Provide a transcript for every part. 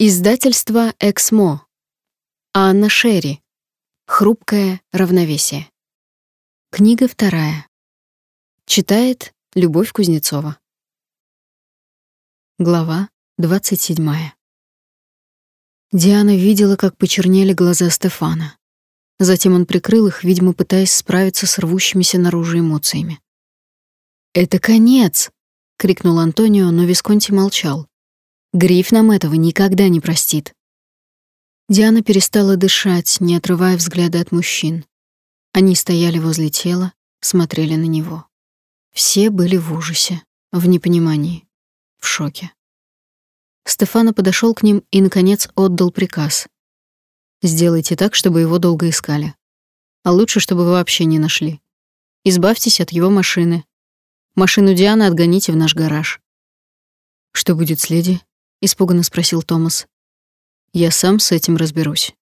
Издательство «Эксмо». Анна Шерри. Хрупкое равновесие. Книга вторая. Читает Любовь Кузнецова. Глава 27. Диана видела, как почернели глаза Стефана. Затем он прикрыл их, видимо, пытаясь справиться с рвущимися наружу эмоциями. «Это конец!» — крикнул Антонио, но Висконти молчал. Гриф нам этого никогда не простит. Диана перестала дышать, не отрывая взгляда от мужчин. Они стояли возле тела, смотрели на него. Все были в ужасе, в непонимании, в шоке. Стефано подошел к ним и наконец отдал приказ. Сделайте так, чтобы его долго искали. А лучше, чтобы вообще не нашли. Избавьтесь от его машины. Машину Дианы отгоните в наш гараж. Что будет с леди? Испуганно спросил Томас. Я сам с этим разберусь.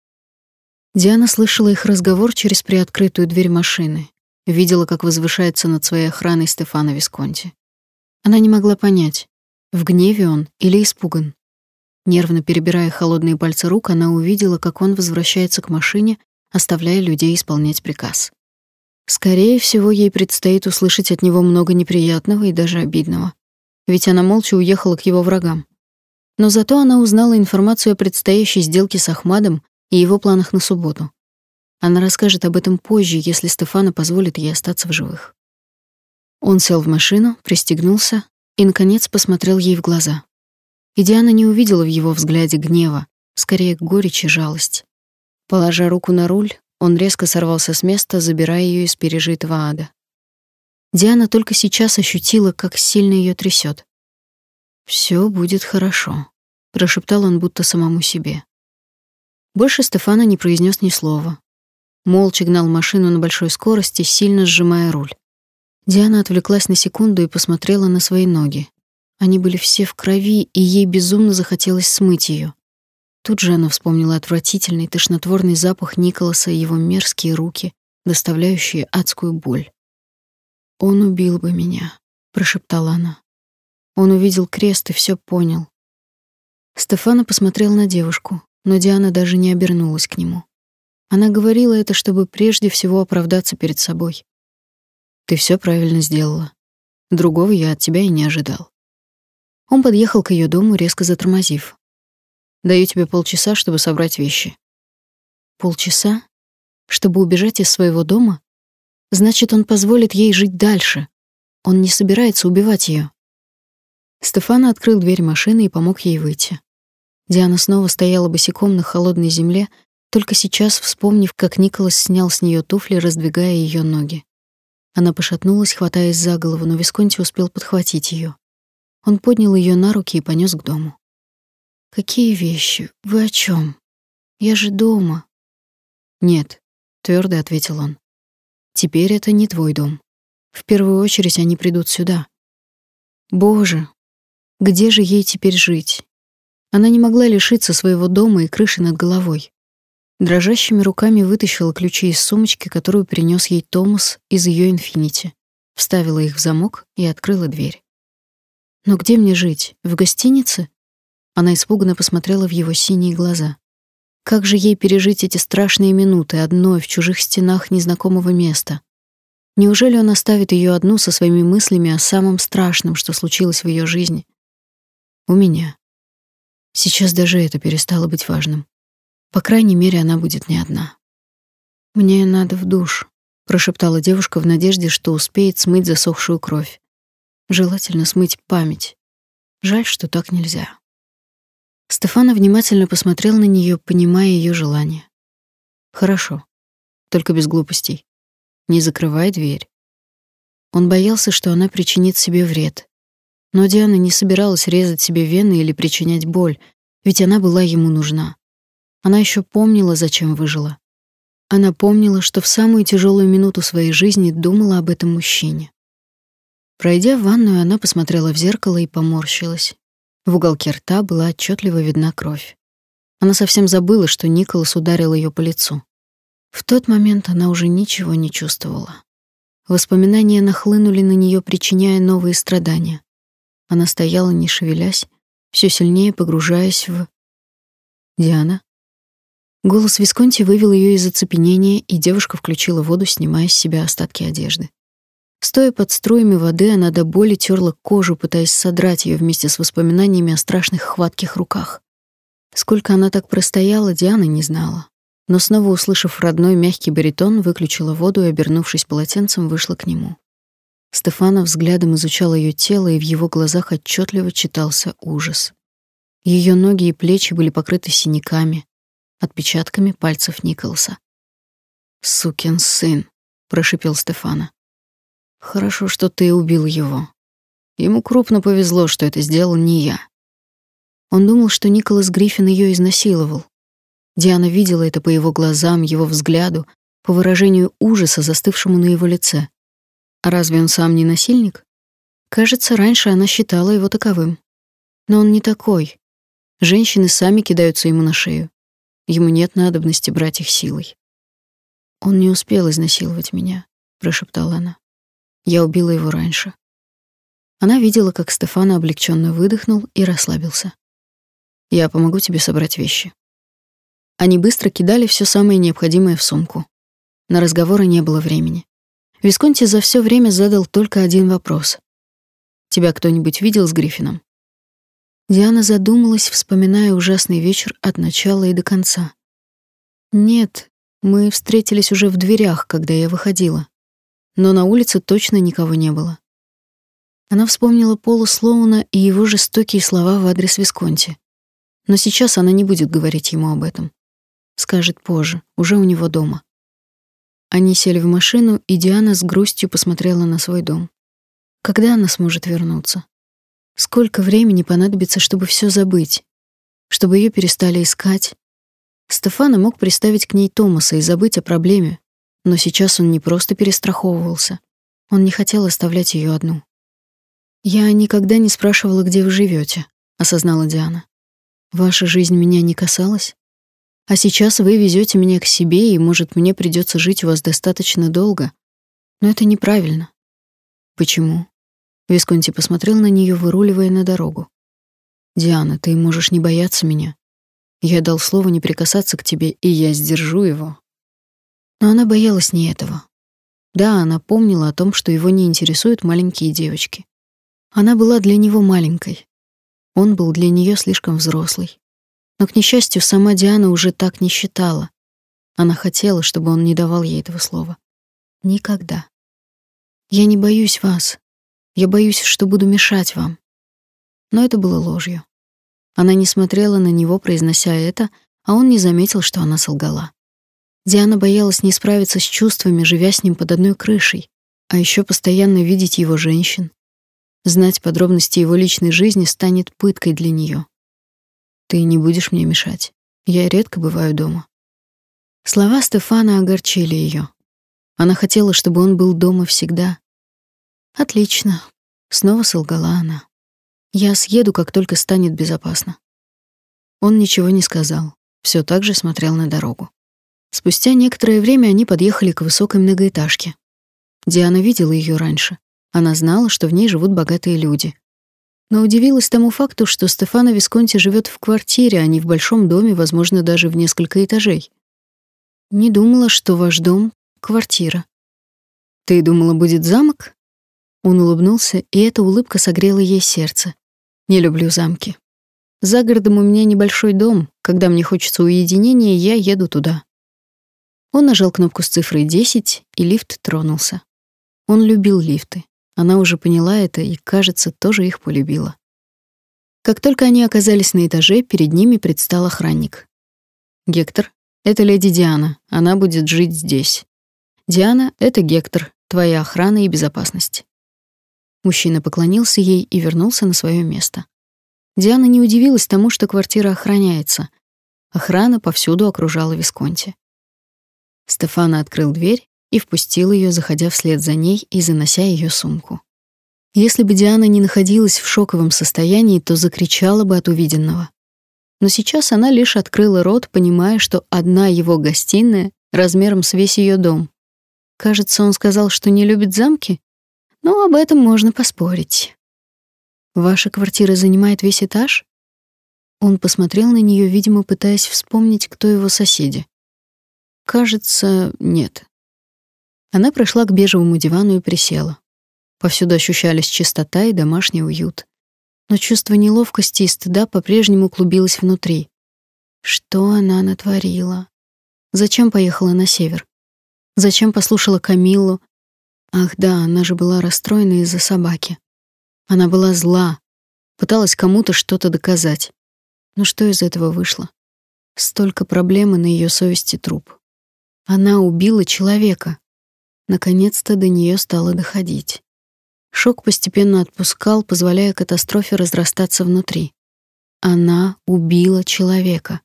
Диана слышала их разговор через приоткрытую дверь машины, видела, как возвышается над своей охраной Стефано Висконти. Она не могла понять, в гневе он или испуган. Нервно перебирая холодные пальцы рук, она увидела, как он возвращается к машине, оставляя людей исполнять приказ. Скорее всего, ей предстоит услышать от него много неприятного и даже обидного. Ведь она молча уехала к его врагам. Но зато она узнала информацию о предстоящей сделке с Ахмадом и его планах на субботу. Она расскажет об этом позже, если Стефана позволит ей остаться в живых. Он сел в машину, пристегнулся и, наконец, посмотрел ей в глаза. И Диана не увидела в его взгляде гнева, скорее горечь и жалость. Положа руку на руль, он резко сорвался с места, забирая ее из пережитого ада. Диана только сейчас ощутила, как сильно ее трясет. Все будет хорошо, прошептал он будто самому себе. Больше Стефана не произнес ни слова. Молча гнал машину на большой скорости, сильно сжимая руль. Диана отвлеклась на секунду и посмотрела на свои ноги. Они были все в крови, и ей безумно захотелось смыть ее. Тут же она вспомнила отвратительный тошнотворный запах Николаса и его мерзкие руки, доставляющие адскую боль. Он убил бы меня, прошептала она. Он увидел крест и все понял. Стефана посмотрел на девушку, но Диана даже не обернулась к нему. Она говорила это, чтобы прежде всего оправдаться перед собой. Ты все правильно сделала. Другого я от тебя и не ожидал. Он подъехал к ее дому, резко затормозив. Даю тебе полчаса, чтобы собрать вещи. Полчаса? Чтобы убежать из своего дома? Значит, он позволит ей жить дальше. Он не собирается убивать ее. Стефана открыл дверь машины и помог ей выйти. Диана снова стояла босиком на холодной земле, только сейчас вспомнив, как Николас снял с нее туфли, раздвигая ее ноги. Она пошатнулась, хватаясь за голову, но Висконти успел подхватить ее. Он поднял ее на руки и понес к дому. Какие вещи? Вы о чем? Я же дома. Нет, твердо ответил он. Теперь это не твой дом. В первую очередь они придут сюда. Боже, где же ей теперь жить? Она не могла лишиться своего дома и крыши над головой. Дрожащими руками вытащила ключи из сумочки, которую принес ей Томас из ее инфинити, вставила их в замок и открыла дверь. Но где мне жить? В гостинице? Она испуганно посмотрела в его синие глаза. Как же ей пережить эти страшные минуты одной в чужих стенах незнакомого места? Неужели он оставит ее одну со своими мыслями о самом страшном, что случилось в ее жизни? У меня. Сейчас даже это перестало быть важным. По крайней мере, она будет не одна. Мне надо в душ, прошептала девушка в надежде, что успеет смыть засохшую кровь. Желательно смыть память. Жаль, что так нельзя. Стефана внимательно посмотрел на нее, понимая ее желание. Хорошо. Только без глупостей. Не закрывай дверь. Он боялся, что она причинит себе вред, но Диана не собиралась резать себе вены или причинять боль, ведь она была ему нужна. Она еще помнила, зачем выжила. Она помнила, что в самую тяжелую минуту своей жизни думала об этом мужчине. Пройдя в ванную, она посмотрела в зеркало и поморщилась. В уголке рта была отчетливо видна кровь. Она совсем забыла, что Николас ударил ее по лицу. В тот момент она уже ничего не чувствовала. Воспоминания нахлынули на нее, причиняя новые страдания. Она стояла, не шевелясь, все сильнее погружаясь в... Диана?» Голос Висконти вывел ее из оцепенения, и девушка включила воду, снимая с себя остатки одежды. Стоя под струями воды, она до боли терла кожу, пытаясь содрать ее вместе с воспоминаниями о страшных хватких руках. Сколько она так простояла, Диана не знала. Но снова услышав родной мягкий баритон, выключила воду и, обернувшись полотенцем, вышла к нему. Стефана взглядом изучал ее тело, и в его глазах отчетливо читался ужас. Ее ноги и плечи были покрыты синяками, отпечатками пальцев Николаса. «Сукин сын», — прошипел Стефана. «Хорошо, что ты убил его. Ему крупно повезло, что это сделал не я». Он думал, что Николас Гриффин ее изнасиловал. Диана видела это по его глазам, его взгляду, по выражению ужаса, застывшему на его лице. Разве он сам не насильник? Кажется, раньше она считала его таковым. Но он не такой. Женщины сами кидаются ему на шею. Ему нет надобности брать их силой. Он не успел изнасиловать меня, прошептала она. Я убила его раньше. Она видела, как Стефана облегченно выдохнул и расслабился. Я помогу тебе собрать вещи. Они быстро кидали все самое необходимое в сумку. На разговоры не было времени. Висконти за все время задал только один вопрос. «Тебя кто-нибудь видел с Гриффином?» Диана задумалась, вспоминая ужасный вечер от начала и до конца. «Нет, мы встретились уже в дверях, когда я выходила. Но на улице точно никого не было». Она вспомнила Пола Слоуна и его жестокие слова в адрес Висконти. Но сейчас она не будет говорить ему об этом. Скажет позже, уже у него дома. Они сели в машину, и Диана с грустью посмотрела на свой дом. Когда она сможет вернуться? Сколько времени понадобится, чтобы все забыть? Чтобы ее перестали искать? Стефана мог приставить к ней Томаса и забыть о проблеме, но сейчас он не просто перестраховывался. Он не хотел оставлять ее одну. «Я никогда не спрашивала, где вы живете, осознала Диана. «Ваша жизнь меня не касалась?» А сейчас вы везете меня к себе, и, может, мне придется жить у вас достаточно долго. Но это неправильно. Почему? Висконти посмотрел на нее, выруливая на дорогу. Диана, ты можешь не бояться меня. Я дал слово не прикасаться к тебе, и я сдержу его. Но она боялась не этого. Да, она помнила о том, что его не интересуют маленькие девочки. Она была для него маленькой. Он был для нее слишком взрослый. Но, к несчастью, сама Диана уже так не считала. Она хотела, чтобы он не давал ей этого слова. Никогда. Я не боюсь вас. Я боюсь, что буду мешать вам. Но это было ложью. Она не смотрела на него, произнося это, а он не заметил, что она солгала. Диана боялась не справиться с чувствами, живя с ним под одной крышей, а еще постоянно видеть его женщин. Знать подробности его личной жизни станет пыткой для нее. Ты не будешь мне мешать. Я редко бываю дома. Слова Стефана огорчили ее. Она хотела, чтобы он был дома всегда. Отлично, снова солгала она. Я съеду, как только станет безопасно. Он ничего не сказал, все так же смотрел на дорогу. Спустя некоторое время они подъехали к высокой многоэтажке. Диана видела ее раньше. Она знала, что в ней живут богатые люди но удивилась тому факту, что Стефано Висконти живет в квартире, а не в большом доме, возможно, даже в несколько этажей. Не думала, что ваш дом — квартира. Ты думала, будет замок? Он улыбнулся, и эта улыбка согрела ей сердце. Не люблю замки. За городом у меня небольшой дом. Когда мне хочется уединения, я еду туда. Он нажал кнопку с цифрой 10, и лифт тронулся. Он любил лифты. Она уже поняла это и, кажется, тоже их полюбила. Как только они оказались на этаже, перед ними предстал охранник. «Гектор, это леди Диана, она будет жить здесь. Диана — это Гектор, твоя охрана и безопасность». Мужчина поклонился ей и вернулся на свое место. Диана не удивилась тому, что квартира охраняется. Охрана повсюду окружала Висконти. Стефана открыл дверь и впустил ее, заходя вслед за ней и занося ее сумку. Если бы Диана не находилась в шоковом состоянии, то закричала бы от увиденного. Но сейчас она лишь открыла рот, понимая, что одна его гостиная размером с весь ее дом. Кажется, он сказал, что не любит замки, но об этом можно поспорить. Ваша квартира занимает весь этаж? Он посмотрел на нее, видимо, пытаясь вспомнить, кто его соседи. Кажется, нет. Она прошла к бежевому дивану и присела. Повсюду ощущались чистота и домашний уют. Но чувство неловкости и стыда по-прежнему клубилось внутри. Что она натворила? Зачем поехала на север? Зачем послушала Камиллу? Ах да, она же была расстроена из-за собаки. Она была зла, пыталась кому-то что-то доказать. Но что из этого вышло? Столько проблем на ее совести труп. Она убила человека. Наконец-то до нее стало доходить. Шок постепенно отпускал, позволяя катастрофе разрастаться внутри. Она убила человека.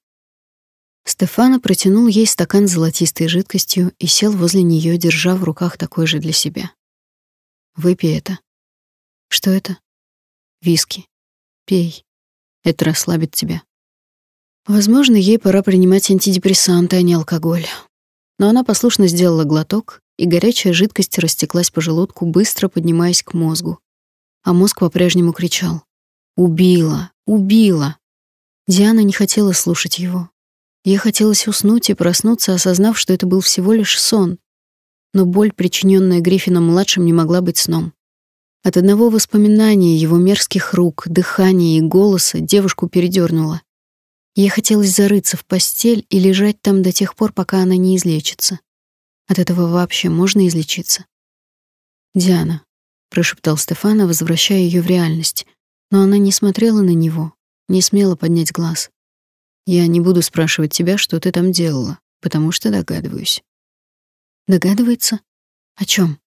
Стефана протянул ей стакан с золотистой жидкостью и сел возле нее, держа в руках такой же для себя. Выпей это. Что это? Виски. Пей. Это расслабит тебя. Возможно, ей пора принимать антидепрессанты, а не алкоголь. Но она послушно сделала глоток, и горячая жидкость растеклась по желудку, быстро поднимаясь к мозгу. А мозг по-прежнему кричал: "Убила! Убила!" Диана не хотела слушать его. Ей хотелось уснуть и проснуться, осознав, что это был всего лишь сон. Но боль, причиненная Гриффином-младшим, не могла быть сном. От одного воспоминания его мерзких рук, дыхания и голоса девушку передернуло. Ей хотелось зарыться в постель и лежать там до тех пор, пока она не излечится. От этого вообще можно излечиться? «Диана», — прошептал Стефана, возвращая ее в реальность, но она не смотрела на него, не смела поднять глаз. Я не буду спрашивать тебя, что ты там делала, потому что догадываюсь. Догадывается? О чем?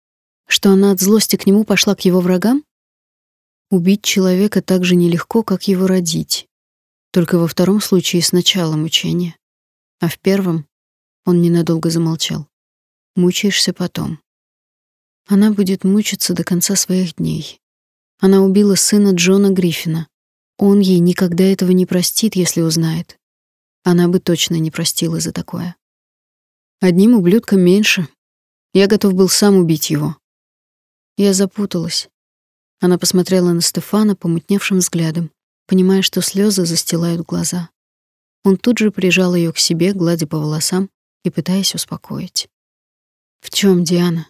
Что она от злости к нему пошла к его врагам? Убить человека так же нелегко, как его родить. Только во втором случае сначала мучение, а в первом он ненадолго замолчал. Мучаешься потом. Она будет мучиться до конца своих дней. Она убила сына Джона Гриффина. Он ей никогда этого не простит, если узнает. Она бы точно не простила за такое. Одним ублюдком меньше. Я готов был сам убить его. Я запуталась. Она посмотрела на Стефана помутневшим взглядом, понимая, что слезы застилают глаза. Он тут же прижал ее к себе, гладя по волосам и пытаясь успокоить. В чем Диана?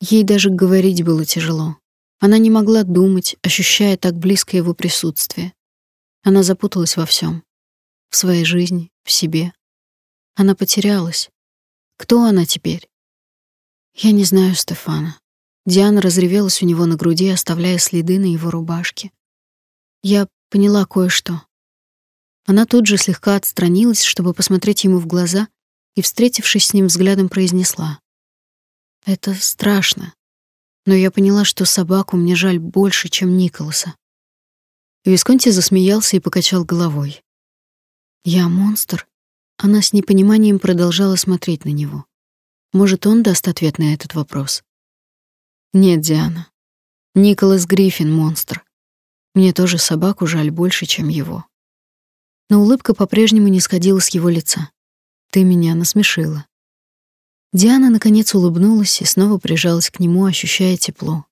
Ей даже говорить было тяжело. Она не могла думать, ощущая так близко его присутствие. Она запуталась во всем в своей жизни, в себе. Она потерялась. Кто она теперь? Я не знаю Стефана. Диана разревелась у него на груди, оставляя следы на его рубашке. Я поняла кое-что. Она тут же слегка отстранилась, чтобы посмотреть ему в глаза, и, встретившись с ним взглядом, произнесла: "Это страшно, но я поняла, что собаку мне жаль больше, чем Николаса". Висконти засмеялся и покачал головой. Я монстр? Она с непониманием продолжала смотреть на него. Может, он даст ответ на этот вопрос? Нет, Диана. Николас Гриффин монстр. Мне тоже собаку жаль больше, чем его. Но улыбка по-прежнему не сходила с его лица. Ты меня насмешила. Диана наконец улыбнулась и снова прижалась к нему, ощущая тепло.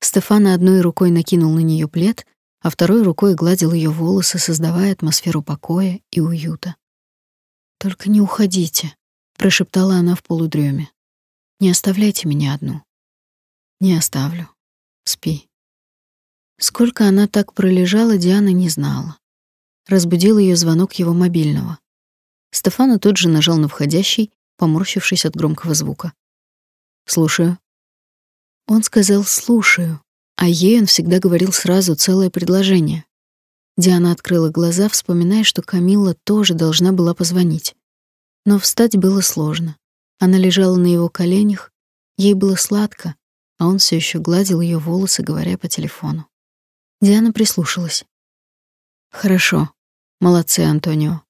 Стефана одной рукой накинул на нее плед, а второй рукой гладил ее волосы, создавая атмосферу покоя и уюта. «Только не уходите», — прошептала она в полудреме. «Не оставляйте меня одну». «Не оставлю. Спи». Сколько она так пролежала, Диана не знала. Разбудил ее звонок его мобильного. Стефана тут же нажал на входящий, поморщившись от громкого звука. «Слушаю». Он сказал «слушаю», а ей он всегда говорил сразу целое предложение. Диана открыла глаза, вспоминая, что Камилла тоже должна была позвонить. Но встать было сложно. Она лежала на его коленях, ей было сладко, а он все еще гладил ее волосы, говоря по телефону. Диана прислушалась. Хорошо. Молодцы, Антонио.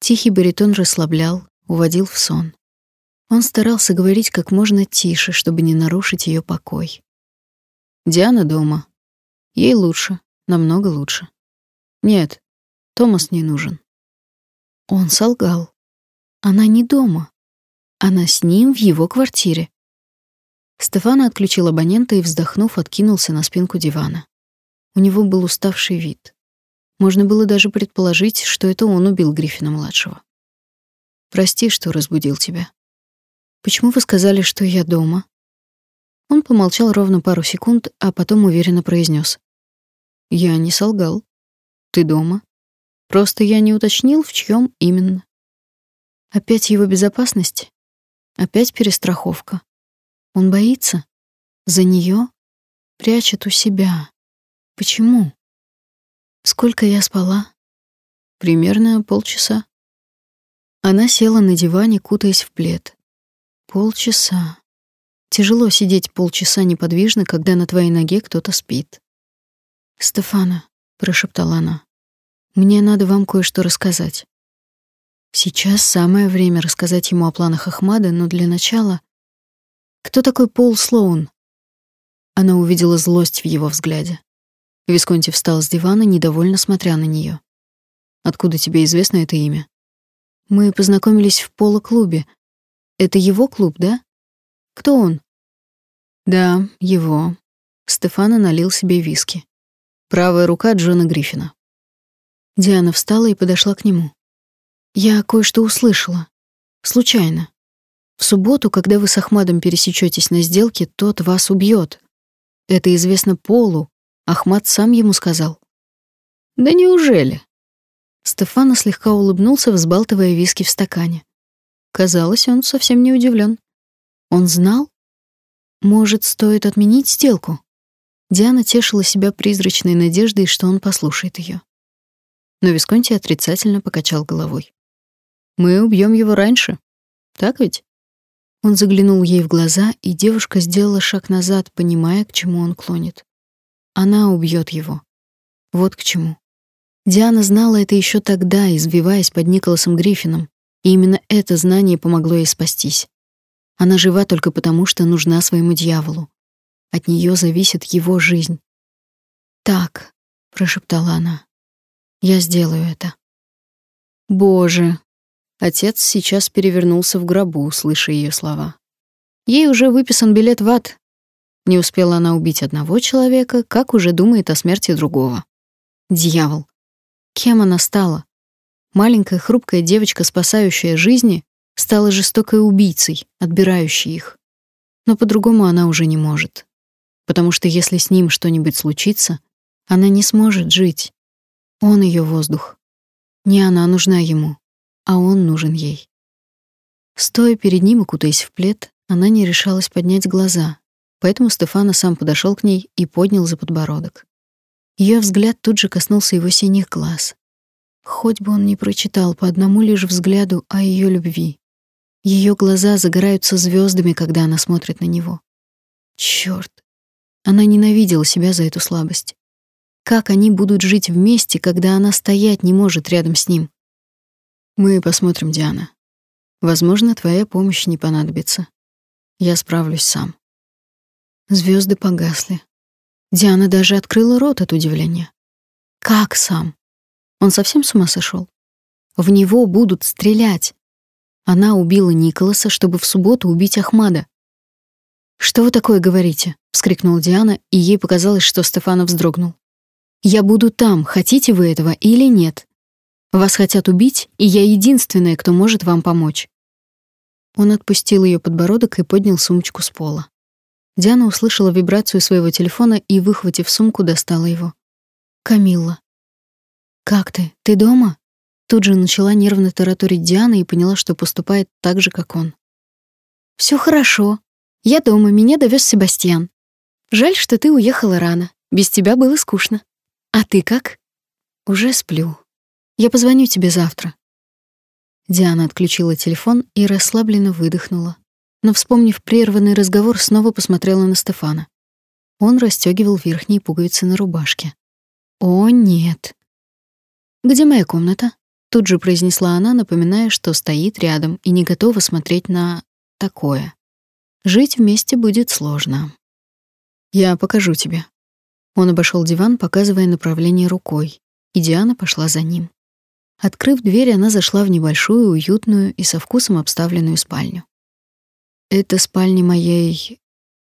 Тихий баритон расслаблял, уводил в сон. Он старался говорить как можно тише, чтобы не нарушить ее покой. Диана дома. Ей лучше, намного лучше. Нет, Томас не нужен. Он солгал. Она не дома. Она с ним в его квартире. Стефана отключил абонента и, вздохнув, откинулся на спинку дивана. У него был уставший вид. Можно было даже предположить, что это он убил Гриффина-младшего. «Прости, что разбудил тебя. Почему вы сказали, что я дома?» Он помолчал ровно пару секунд, а потом уверенно произнес: «Я не солгал. Ты дома. Просто я не уточнил, в чьем именно. Опять его безопасность? Опять перестраховка. Он боится? За нее? Прячет у себя. Почему? Сколько я спала? Примерно полчаса. Она села на диване, кутаясь в плед. Полчаса. Тяжело сидеть полчаса неподвижно, когда на твоей ноге кто-то спит. «Стефана», — прошептала она, — «мне надо вам кое-что рассказать». Сейчас самое время рассказать ему о планах Ахмада, но для начала... Кто такой Пол Слоун? Она увидела злость в его взгляде. Висконти встал с дивана, недовольно смотря на нее. Откуда тебе известно это имя? Мы познакомились в поло-клубе. Это его клуб, да? Кто он? Да, его. Стефана налил себе виски. Правая рука Джона Гриффина. Диана встала и подошла к нему. Я кое-что услышала. Случайно. В субботу, когда вы с Ахмадом пересечетесь на сделке, тот вас убьет. Это известно Полу. Ахмад сам ему сказал. Да неужели? Стефана слегка улыбнулся, взбалтывая виски в стакане. Казалось, он совсем не удивлен. Он знал? Может, стоит отменить сделку? Диана тешила себя призрачной надеждой, что он послушает ее. Но Висконти отрицательно покачал головой. Мы убьем его раньше. Так ведь? Он заглянул ей в глаза, и девушка сделала шаг назад, понимая, к чему он клонит. Она убьет его. Вот к чему. Диана знала это еще тогда, избиваясь под Николасом Гриффином, и именно это знание помогло ей спастись. Она жива только потому, что нужна своему дьяволу. От нее зависит его жизнь. «Так», — прошептала она, — «я сделаю это». «Боже!» Отец сейчас перевернулся в гробу, слыша ее слова. Ей уже выписан билет в ад. Не успела она убить одного человека, как уже думает о смерти другого. Дьявол. Кем она стала? Маленькая хрупкая девочка, спасающая жизни, стала жестокой убийцей, отбирающей их. Но по-другому она уже не может. Потому что если с ним что-нибудь случится, она не сможет жить. Он ее воздух. Не она нужна ему, а он нужен ей. Стоя перед ним и кутаясь в плед, она не решалась поднять глаза, поэтому Стефана сам подошел к ней и поднял за подбородок. Ее взгляд тут же коснулся его синих глаз. Хоть бы он не прочитал по одному лишь взгляду о ее любви. Ее глаза загораются звездами, когда она смотрит на него. Черт! Она ненавидела себя за эту слабость. Как они будут жить вместе, когда она стоять не может рядом с ним? Мы посмотрим, Диана. Возможно, твоя помощь не понадобится. Я справлюсь сам. Звезды погасли. Диана даже открыла рот от удивления. Как сам? Он совсем с ума сошел? В него будут стрелять. Она убила Николаса, чтобы в субботу убить Ахмада. «Что вы такое говорите?» — вскрикнула Диана, и ей показалось, что Стефанов вздрогнул. «Я буду там, хотите вы этого или нет. Вас хотят убить, и я единственная, кто может вам помочь». Он отпустил ее подбородок и поднял сумочку с пола. Диана услышала вибрацию своего телефона и, выхватив сумку, достала его. «Камилла». «Как ты? Ты дома?» Тут же начала нервно тараторить Диана и поняла, что поступает так же, как он. Все хорошо. Я дома, меня довез Себастьян. Жаль, что ты уехала рано. Без тебя было скучно. А ты как? Уже сплю. Я позвоню тебе завтра. Диана отключила телефон и расслабленно выдохнула. Но, вспомнив прерванный разговор, снова посмотрела на Стефана. Он расстегивал верхние пуговицы на рубашке. О, нет. Где моя комната? Тут же произнесла она, напоминая, что стоит рядом и не готова смотреть на такое. Жить вместе будет сложно. Я покажу тебе. Он обошел диван, показывая направление рукой, и Диана пошла за ним. Открыв дверь, она зашла в небольшую, уютную и со вкусом обставленную спальню. Это спальня моей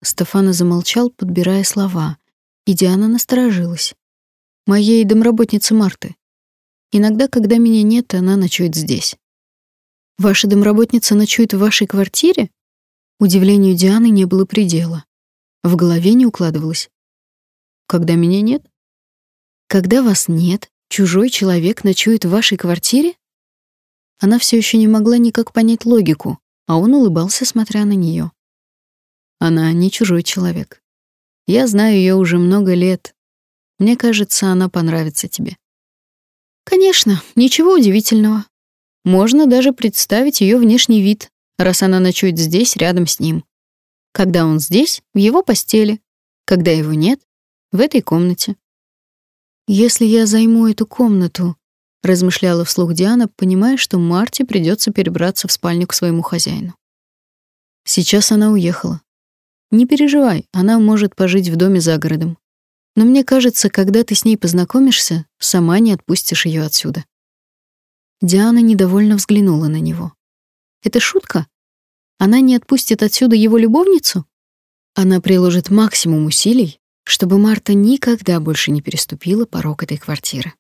Стефана замолчал, подбирая слова, и Диана насторожилась. Моей домработницы Марты. Иногда, когда меня нет, она ночует здесь. Ваша домработница ночует в вашей квартире? Удивлению Дианы не было предела. В голове не укладывалось. Когда меня нет? Когда вас нет, чужой человек ночует в вашей квартире? Она все еще не могла никак понять логику, а он улыбался, смотря на нее. Она не чужой человек. Я знаю ее уже много лет. Мне кажется, она понравится тебе. Конечно, ничего удивительного. Можно даже представить ее внешний вид, раз она ночует здесь, рядом с ним. Когда он здесь, в его постели. Когда его нет, в этой комнате. Если я займу эту комнату, размышляла вслух Диана, понимая, что Марте придется перебраться в спальню к своему хозяину. Сейчас она уехала. Не переживай, она может пожить в доме за городом. Но мне кажется, когда ты с ней познакомишься, сама не отпустишь ее отсюда. Диана недовольно взглянула на него. Это шутка? Она не отпустит отсюда его любовницу? Она приложит максимум усилий, чтобы Марта никогда больше не переступила порог этой квартиры.